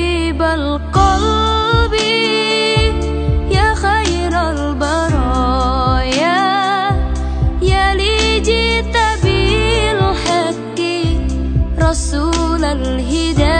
حبيب القلب يا خير البرايا يا جئت بالحق رسول الهداية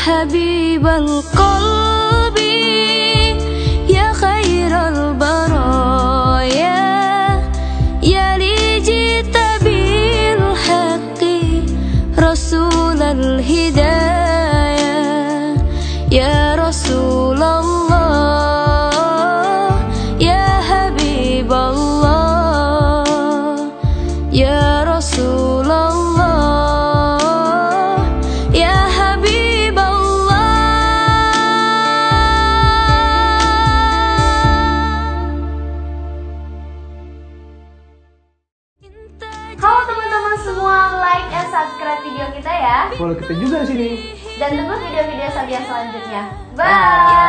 حبيب القلب subscribe video kita ya. Follow kita juga di sini. Dan tunggu video-video saya selanjutnya. Bye. Bye.